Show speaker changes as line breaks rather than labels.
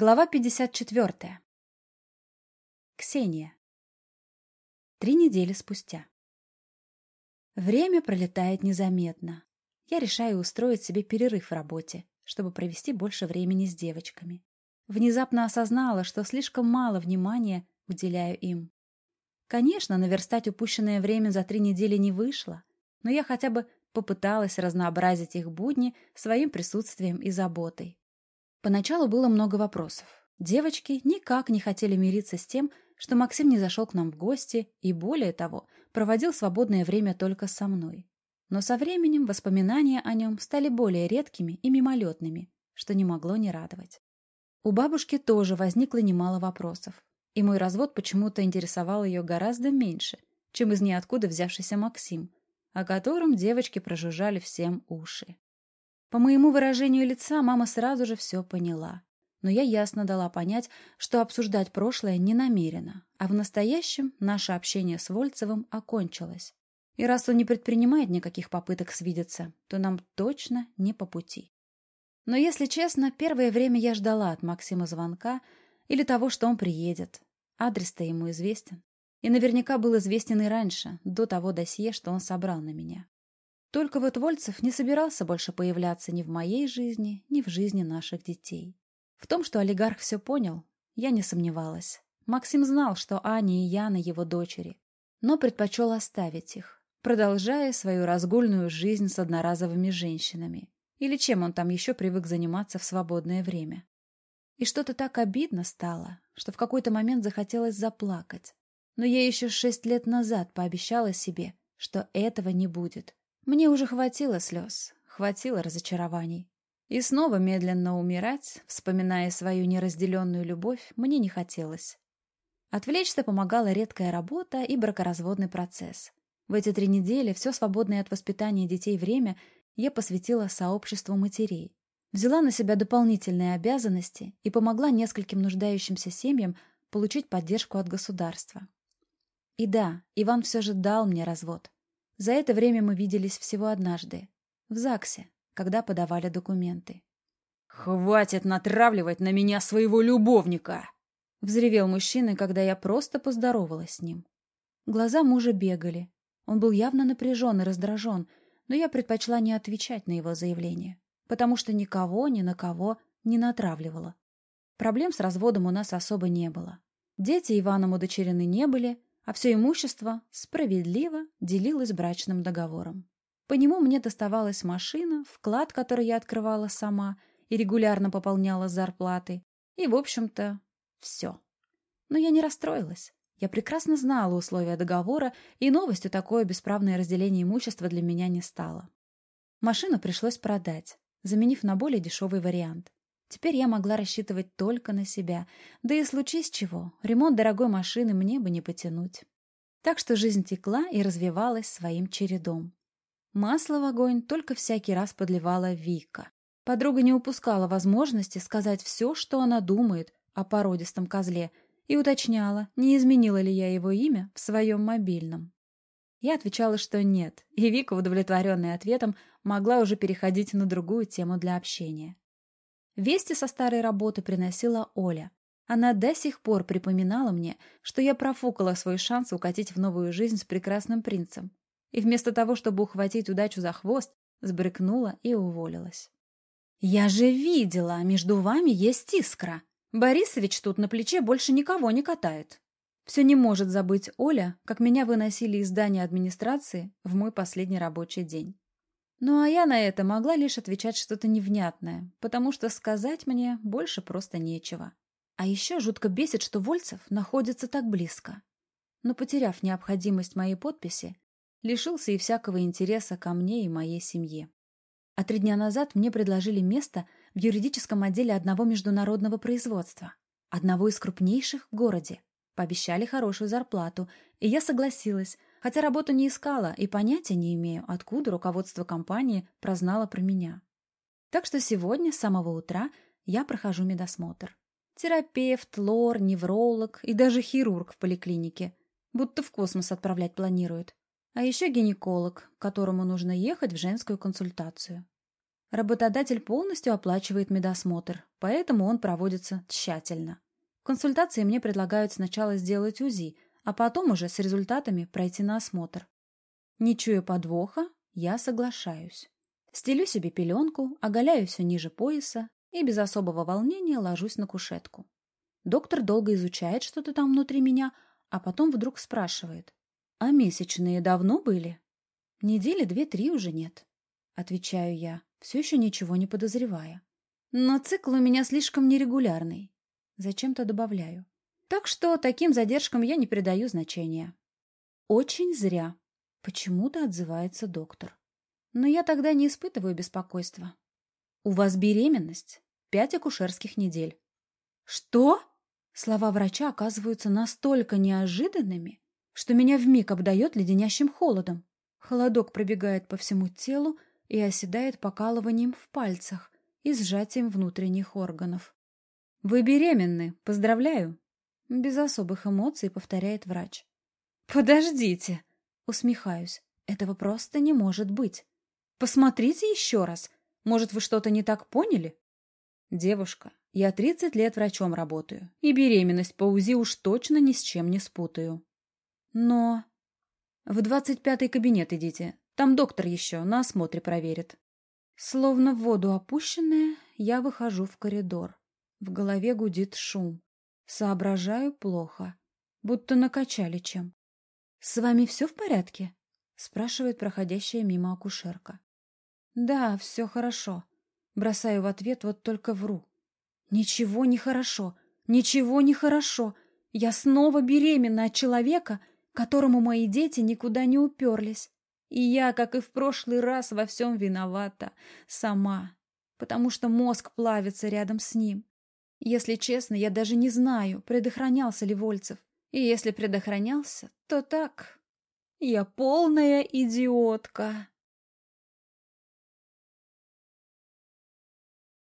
Глава 54. Ксения. Три недели спустя. Время пролетает незаметно. Я решаю устроить себе перерыв в работе, чтобы провести больше времени с девочками. Внезапно осознала, что слишком мало внимания уделяю им. Конечно, наверстать упущенное время за три недели не вышло, но я хотя бы попыталась разнообразить их будни своим присутствием и заботой. Поначалу было много вопросов. Девочки никак не хотели мириться с тем, что Максим не зашел к нам в гости и, более того, проводил свободное время только со мной. Но со временем воспоминания о нем стали более редкими и мимолетными, что не могло не радовать. У бабушки тоже возникло немало вопросов, и мой развод почему-то интересовал ее гораздо меньше, чем из ниоткуда взявшийся Максим, о котором девочки прожужжали всем уши. По моему выражению лица мама сразу же все поняла. Но я ясно дала понять, что обсуждать прошлое не намерена, а в настоящем наше общение с Вольцевым окончилось. И раз он не предпринимает никаких попыток свидеться, то нам точно не по пути. Но, если честно, первое время я ждала от Максима звонка или того, что он приедет. Адрес-то ему известен. И наверняка был известен и раньше, до того досье, что он собрал на меня. Только вот Вольцев не собирался больше появляться ни в моей жизни, ни в жизни наших детей. В том, что олигарх все понял, я не сомневалась. Максим знал, что Аня и Яна его дочери, но предпочел оставить их, продолжая свою разгульную жизнь с одноразовыми женщинами. Или чем он там еще привык заниматься в свободное время. И что-то так обидно стало, что в какой-то момент захотелось заплакать. Но я еще шесть лет назад пообещала себе, что этого не будет. Мне уже хватило слез, хватило разочарований. И снова медленно умирать, вспоминая свою неразделенную любовь, мне не хотелось. Отвлечься помогала редкая работа и бракоразводный процесс. В эти три недели все свободное от воспитания детей время я посвятила сообществу матерей. Взяла на себя дополнительные обязанности и помогла нескольким нуждающимся семьям получить поддержку от государства. И да, Иван все же дал мне развод. За это время мы виделись всего однажды. В ЗАГСе, когда подавали документы.
«Хватит натравливать на меня своего любовника!»
Взревел мужчина, когда я просто поздоровалась с ним. Глаза мужа бегали. Он был явно напряжен и раздражен, но я предпочла не отвечать на его заявление, потому что никого ни на кого не натравливала. Проблем с разводом у нас особо не было. Дети Иваном удочерены не были, а все имущество справедливо делилось брачным договором. По нему мне доставалась машина, вклад, который я открывала сама и регулярно пополняла зарплаты, и, в общем-то, все. Но я не расстроилась. Я прекрасно знала условия договора, и новостью такое бесправное разделение имущества для меня не стало. Машину пришлось продать, заменив на более дешевый вариант. Теперь я могла рассчитывать только на себя. Да и случись чего, ремонт дорогой машины мне бы не потянуть. Так что жизнь текла и развивалась своим чередом. Масло в огонь только всякий раз подливала Вика. Подруга не упускала возможности сказать все, что она думает о породистом козле, и уточняла, не изменила ли я его имя в своем мобильном. Я отвечала, что нет, и Вика, удовлетворенная ответом, могла уже переходить на другую тему для общения. Вести со старой работы приносила Оля. Она до сих пор припоминала мне, что я профукала свой шанс укатить в новую жизнь с прекрасным принцем. И вместо того, чтобы ухватить удачу за хвост, сбрыкнула и уволилась. «Я же видела, между вами есть искра. Борисович тут на плече больше никого не катает». Все не может забыть Оля, как меня выносили из здания администрации в мой последний рабочий день. Ну а я на это могла лишь отвечать что-то невнятное, потому что сказать мне больше просто нечего. А еще жутко бесит, что Вольцев находится так близко. Но, потеряв необходимость моей подписи, лишился и всякого интереса ко мне и моей семье. А три дня назад мне предложили место в юридическом отделе одного международного производства, одного из крупнейших в городе. Пообещали хорошую зарплату, и я согласилась, хотя работу не искала и понятия не имею, откуда руководство компании прознало про меня. Так что сегодня с самого утра я прохожу медосмотр. Терапевт, лор, невролог и даже хирург в поликлинике. Будто в космос отправлять планируют. А еще гинеколог, которому нужно ехать в женскую консультацию. Работодатель полностью оплачивает медосмотр, поэтому он проводится тщательно. В консультации мне предлагают сначала сделать УЗИ, а потом уже с результатами пройти на осмотр. Не чуя подвоха, я соглашаюсь. Стелю себе пеленку, оголяю все ниже пояса и без особого волнения ложусь на кушетку. Доктор долго изучает что-то там внутри меня, а потом вдруг спрашивает. «А месячные давно были?» «Недели две-три уже нет», — отвечаю я, все еще ничего не подозревая. «Но цикл у меня слишком нерегулярный». Зачем-то добавляю. Так что таким задержкам я не придаю значения. Очень зря. Почему-то отзывается доктор. Но я тогда не испытываю беспокойства. У вас беременность. Пять акушерских недель. Что? Слова врача оказываются настолько неожиданными, что меня вмиг обдает леденящим холодом. Холодок пробегает по всему телу и оседает покалыванием в пальцах и сжатием внутренних органов. «Вы беременны. Поздравляю!» Без особых эмоций повторяет врач. «Подождите!» Усмехаюсь. Этого просто не может быть. Посмотрите еще раз. Может, вы что-то не так поняли? Девушка, я 30 лет врачом работаю, и беременность по УЗИ уж точно ни с чем не спутаю. Но... В 25-й кабинет идите. Там доктор еще на осмотре проверит. Словно в воду опущенная, я выхожу в коридор. В голове гудит шум. Соображаю плохо. Будто накачали чем. «С вами все в порядке?» — спрашивает проходящая мимо акушерка. «Да, все хорошо». Бросаю в ответ, вот только вру. «Ничего не хорошо, ничего не хорошо. Я снова беременна от человека, которому мои дети никуда не уперлись. И я, как и в прошлый раз, во всем виновата. Сама. Потому что мозг плавится рядом с ним. Если честно, я даже не знаю, предохранялся ли Вольцев. И если предохранялся, то так. Я полная идиотка.